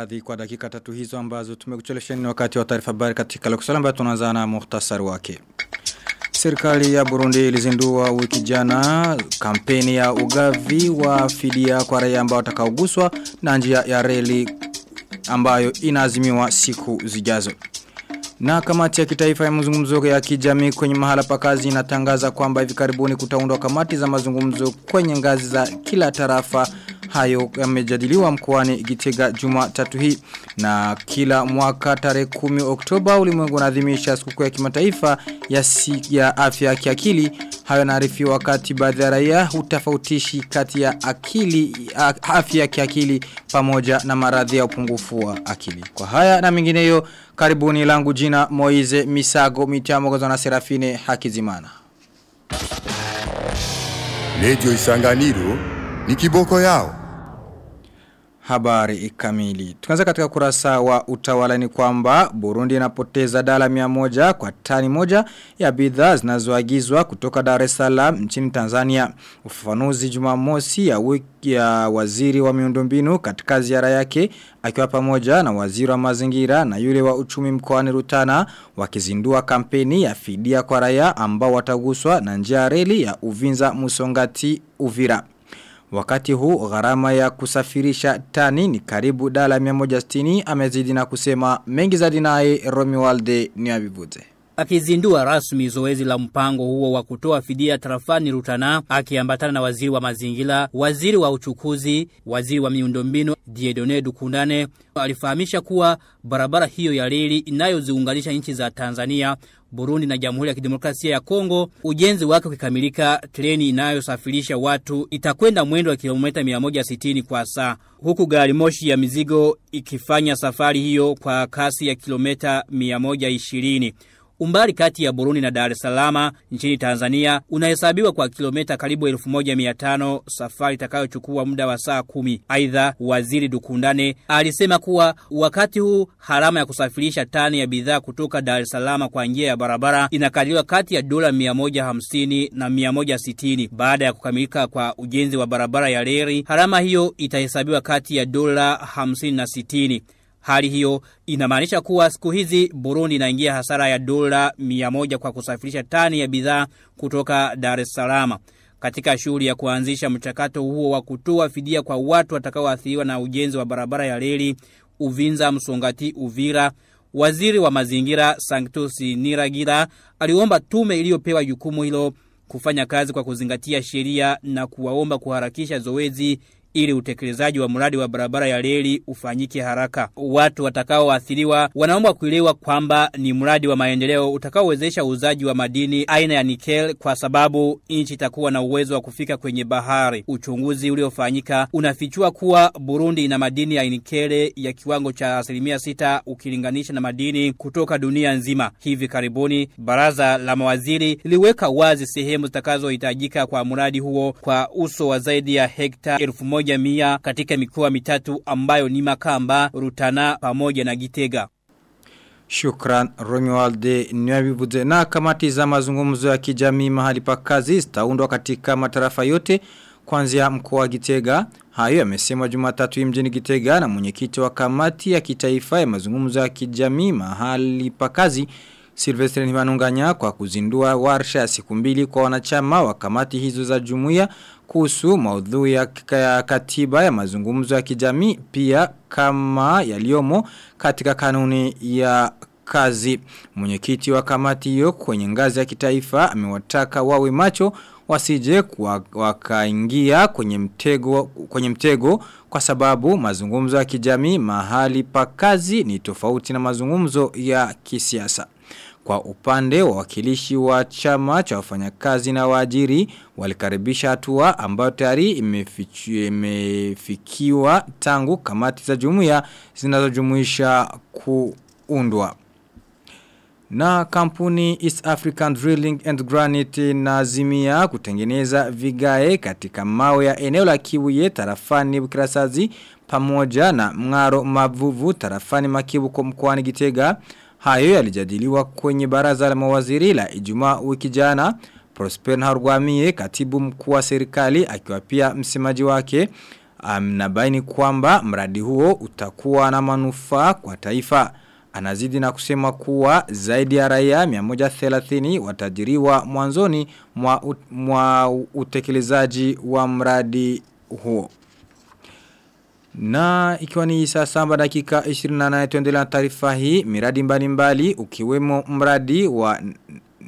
radhi kwa dakika tatu hizo ambazo tumekuchelesheni wakati wa taarifa habari katika lokusala ambayo tunaanza na muhtasari wake. Serikali ya Burundi ilizindua wiki jana kampeni ya ugavi wa fidia kwa raia ambao watakaoguswa na njia ya reli ambayo inaazimiwa siku zijazo. Na kamati ya kitaifa ya mazungumzo ya kijamii kwenye mahala pa kazi inatangaza kwamba hivi karibuni kutaundwa kamati za mazungumzo kwenye ngazi za kila tarafa hayo yamejadiliwa mkoani Gitega Jumatatu hii na kila mwaka tarehe 10 Oktoba ulimwengu unaadhimisha sikukuu ya kimataifa ya, si, ya afya ya kiakili. Hayo naarifiwa wakati baadhi ya raia hutafautishi kati ya akili afya ya kiakili pamoja na maradhi ya upungufu wa akili. Kwa haya na mengineyo karibuni langu jina Moize Misago mitamo na Serafine Hakizimana. Radio Isanganiro ni kiboko yao habari kamili. Tukanza katika kurasa wa utawala ni kwamba Burundi inapoteza dala miamoja kwa tani moja ya bidhaa zinazoagizwa kutoka Dar es Salaam nchini Tanzania. Ufafanuzi Jumamosi ya wiki ya waziri wa miundombinu katika ziara yake akiwa pamoja na waziri wa mazingira na yule wa uchumi mkoani Rutana wakizindua kampeni ya fidia kwa raia ambao wataguswa na njia reli ya Uvinza Musongati Uvira. Wakati huu gharama ya kusafirisha tani ni karibu dala 160 amezidi na kusema mengi zaidi naye Romi Walde ni abibuze. Akizindua rasmi zoezi la mpango huo wa kutoa fidia tarafani Rutana, akiambatana na waziri wa mazingira, waziri wa uchukuzi, waziri wa miundombinu Diedone Dukundane, alifahamisha kuwa barabara hiyo ya reli inayoziunganisha nchi za Tanzania, Burundi na Jamhuri ya Kidemokrasia ya Kongo, ujenzi wake ukikamilika, treni inayosafirisha watu itakwenda mwendo wa kilomita 160 kwa saa, huku gari moshi ya mizigo ikifanya safari hiyo kwa kasi ya kilomita 120. Umbali kati ya Burundi na Dar es Salaam nchini Tanzania unahesabiwa kwa kilomita karibu 1500 safari itakayochukua muda wa saa kumi. Aidha, waziri Dukundane alisema kuwa wakati huu harama ya kusafirisha tani ya bidhaa kutoka Dar es Salaam kwa njia ya barabara inakadiriwa kati ya dola 150 na 160. Baada ya kukamilika kwa ujenzi wa barabara ya reli, harama hiyo itahesabiwa kati ya dola 50 na 60. Hali hiyo inamaanisha kuwa siku hizi Burundi inaingia hasara ya dola 100 kwa kusafirisha tani ya bidhaa kutoka Dar es Salaam. Katika shughuli ya kuanzisha mchakato huo wa kutoa fidia kwa watu watakaoathiriwa na ujenzi wa barabara ya reli Uvinza Msongati Uvira, waziri wa mazingira Sanctus Niragira aliomba tume iliyopewa jukumu hilo kufanya kazi kwa kuzingatia sheria na kuwaomba kuharakisha zoezi ili utekelezaji wa mradi wa barabara ya reli ufanyike haraka. Watu watakaoathiriwa wanaomba kuelewa kwamba ni mradi wa maendeleo utakaowezesha uuzaji wa madini aina ya nikel kwa sababu nchi itakuwa na uwezo wa kufika kwenye bahari. Uchunguzi uliofanyika unafichua kuwa Burundi ina madini ya nikele ya kiwango cha asilimia sita ukilinganisha na madini kutoka dunia nzima. Hivi karibuni baraza la mawaziri liweka wazi sehemu zitakazohitajika kwa mradi huo kwa uso wa zaidi ya hekta elfu moja mia katika mikoa mitatu ambayo ni Makamba, Rutana pamoja na Gitega. Shukran Romualde Nyabibuze na kamati za mazungumzo ya kijamii mahali pa kazi zitaundwa katika matarafa yote kuanzia mkoa wa Gitega. Hayo yamesemwa Jumatatu mjini Gitega na mwenyekiti wa kamati ya kitaifa ya mazungumzo ya kijamii mahali pa kazi Silvestre Nimanunganya kwa kuzindua warsha ya siku mbili kwa wanachama wa kamati hizo za jumuiya kuhusu maudhui ya katiba ya mazungumzo ya kijamii pia kama yaliomo katika kanuni ya kazi. Mwenyekiti wa kamati hiyo kwenye ngazi ya kitaifa amewataka wawe macho wasije wakaingia kwenye mtego kwenye mtego kwa sababu mazungumzo ya kijamii mahali pa kazi ni tofauti na mazungumzo ya kisiasa. Kwa upande wa wakilishi wa chama cha wafanyakazi na waajiri walikaribisha hatua ambayo tayari imefikiwa tangu kamati za jumuiya zinazojumuisha kuundwa. Na kampuni East African Drilling and Granite nazimia kutengeneza vigae katika mawe ya eneo la kibuye tarafani bukirasazi pamoja na mngaro mavuvu tarafani makibu mkoani gitega. Hayo yalijadiliwa kwenye baraza la mawaziri la Ijumaa wiki jana. Prosper Harwamie katibu mkuu wa serikali akiwa pia msemaji wake anabaini kwamba mradi huo utakuwa na manufaa kwa taifa. Anazidi na kusema kuwa zaidi ya raia 130 watajiriwa mwanzoni mwa, ut, mwa utekelezaji wa mradi huo. Na ikiwa ni saa samba dakika 28 tuendelea taarifa hii, miradi mbalimbali mbali, ukiwemo mradi wa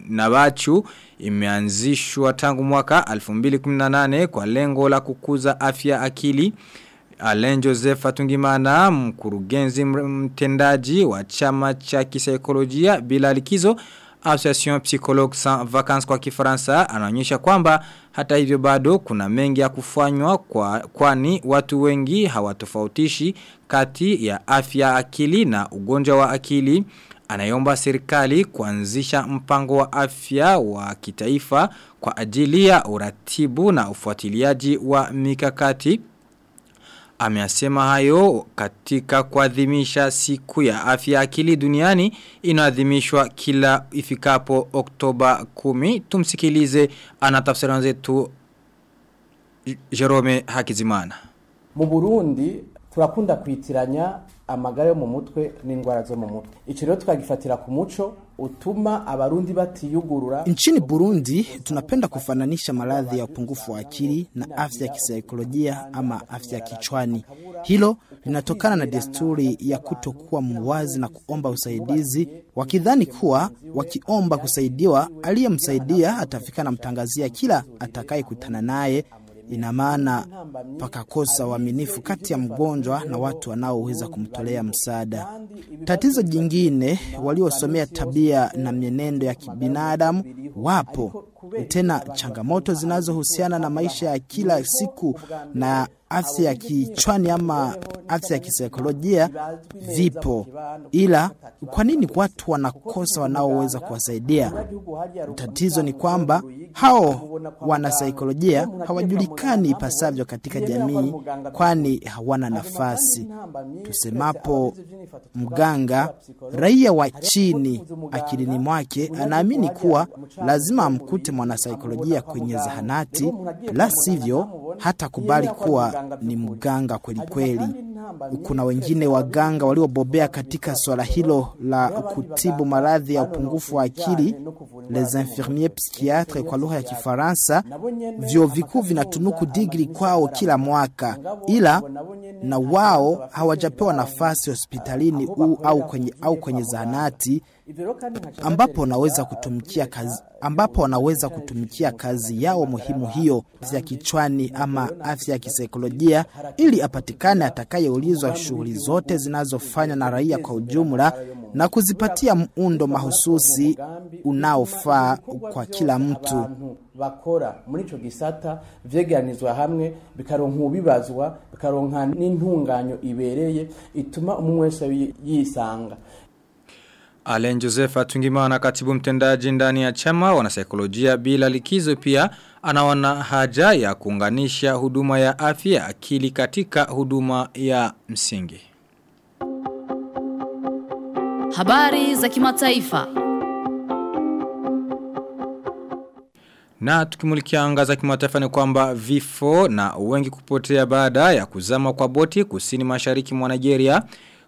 Nabachu imeanzishwa tangu mwaka 2018 kwa lengo la kukuza afya akili. Alain Joseph Atungimana mkurugenzi mtendaji wa chama cha kisaikolojia bila likizo Association Psychologue Sans Vacances kwa kifaransa anaonyesha kwamba hata hivyo bado kuna mengi ya kufanywa kwa, kwani watu wengi hawatofautishi kati ya afya akili na ugonjwa wa akili. Anayomba serikali kuanzisha mpango wa afya wa kitaifa kwa ajili ya uratibu na ufuatiliaji wa mikakati Ameasema hayo katika kuadhimisha siku ya afya akili duniani inaadhimishwa kila ifikapo Oktoba 10. Tumsikilize anatafsira zetu Jerome Hakizimana. Mu Burundi turakunda kwitiranya amagara yo mu mutwe n'indwara zo mu mutwe. Ico rero tukagifatira ku muco utuma abarundi batiyugurura. Nchini Burundi tunapenda kufananisha maradhi ya upungufu wa akili na afya ya kisaikolojia ama afya ya kichwani. Hilo linatokana na desturi ya kutokuwa muwazi na kuomba usaidizi, wakidhani kuwa wakiomba kusaidiwa, aliyemsaidia atafika na mtangazia kila atakayekutana naye ina maana pakakosa uaminifu kati ya mgonjwa na watu wanaoweza kumtolea msaada. Tatizo jingine, waliosomea tabia na mienendo ya kibinadamu wapo tena, changamoto zinazohusiana na maisha ya kila siku na afya ya kichwani ama afya ya kisaikolojia vipo, ila kwa nini watu wanakosa wanaoweza kuwasaidia? Tatizo ni kwamba hao wanasaikolojia hawajulikani ipasavyo katika jamii, kwani hawana nafasi. Tusemapo mganga, raia wa chini akilini mwake anaamini kuwa lazima amkute mwanasaikolojia kwenye zahanati, la sivyo hata kubali kuwa ni mganga kweli kweli. Kuna wengine waganga waliobobea katika swala hilo la kutibu maradhi ya upungufu wa akili, les infirmiers psychiatres kwa lugha ya Kifaransa. Vyuo vikuu vinatunuku digri kwao kila mwaka, ila na wao hawajapewa nafasi hospitalini u, au kwenye, au kwenye zahanati ambapo wanaweza kutumikia kazi ambapo wanaweza kutumikia kazi yao muhimu hiyo ya kichwani ama afya ya kisaikolojia, ili apatikane atakayeulizwa shughuli zote zinazofanywa na raia kwa ujumla na kuzipatia muundo mahususi unaofaa kwa kila mtu. bakora muri ico gisata vyegeranizwa hamwe bikaronka ubibazwa bikaronka n'intunganyo ibereye ituma umwe wese yisanga Alain Joseph Atungimana katibu mtendaji ndani ya chama wanasaikolojia bila likizo pia anaona haja ya kuunganisha huduma ya afya akili katika huduma ya msingi. Habari za kimataifa. Na tukimulikia anga za kimataifa ni kwamba vifo na wengi kupotea baada ya kuzama kwa boti kusini mashariki mwa Nigeria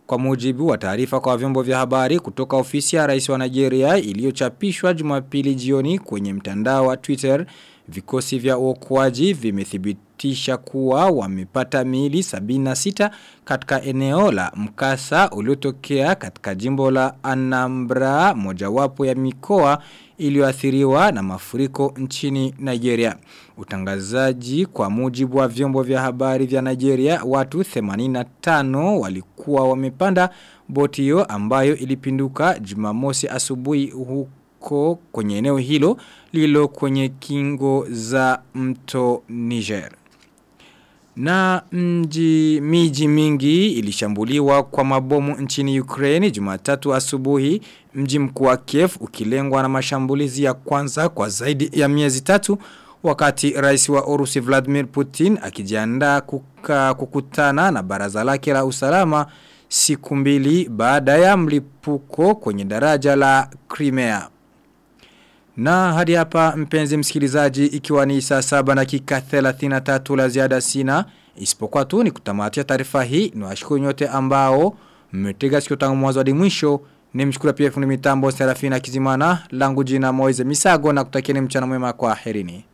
kwa mujibu wa taarifa kwa vyombo vya habari kutoka ofisi ya rais wa Nigeria iliyochapishwa Jumapili jioni kwenye mtandao wa Twitter vikosi vya uokoaji vimethibitisha kuwa wamepata miili 76 katika eneo la mkasa uliotokea katika jimbo la Anambra mojawapo ya mikoa iliyoathiriwa na mafuriko nchini Nigeria. Utangazaji kwa mujibu wa vyombo vya habari vya Nigeria watu 85 walikuwa wamepanda boti hiyo ambayo ilipinduka Jumamosi asubuhi huko kwenye eneo hilo lilo kwenye kingo za mto Niger. Na mji miji mingi ilishambuliwa kwa mabomu nchini Ukraine Jumatatu asubuhi mji mkuu wa Kiev ukilengwa na mashambulizi ya kwanza kwa zaidi ya miezi tatu wakati rais wa Urusi Vladimir Putin akijiandaa kukutana na baraza lake la usalama siku mbili baada ya mlipuko kwenye daraja la Crimea. Na hadi hapa mpenzi msikilizaji ikiwa ni saa saba na kika 33 la ziada sina. Isipokuwa tu ni kutamatia taarifa hii ni washukuru nyote ambao mmetega sikio tangu mwazo hadi mwisho. Ni mshukuru pia fundi mitambo Serafina Kizimana langu jina Moize Misago na kutakieni mchana mwema kwa herini.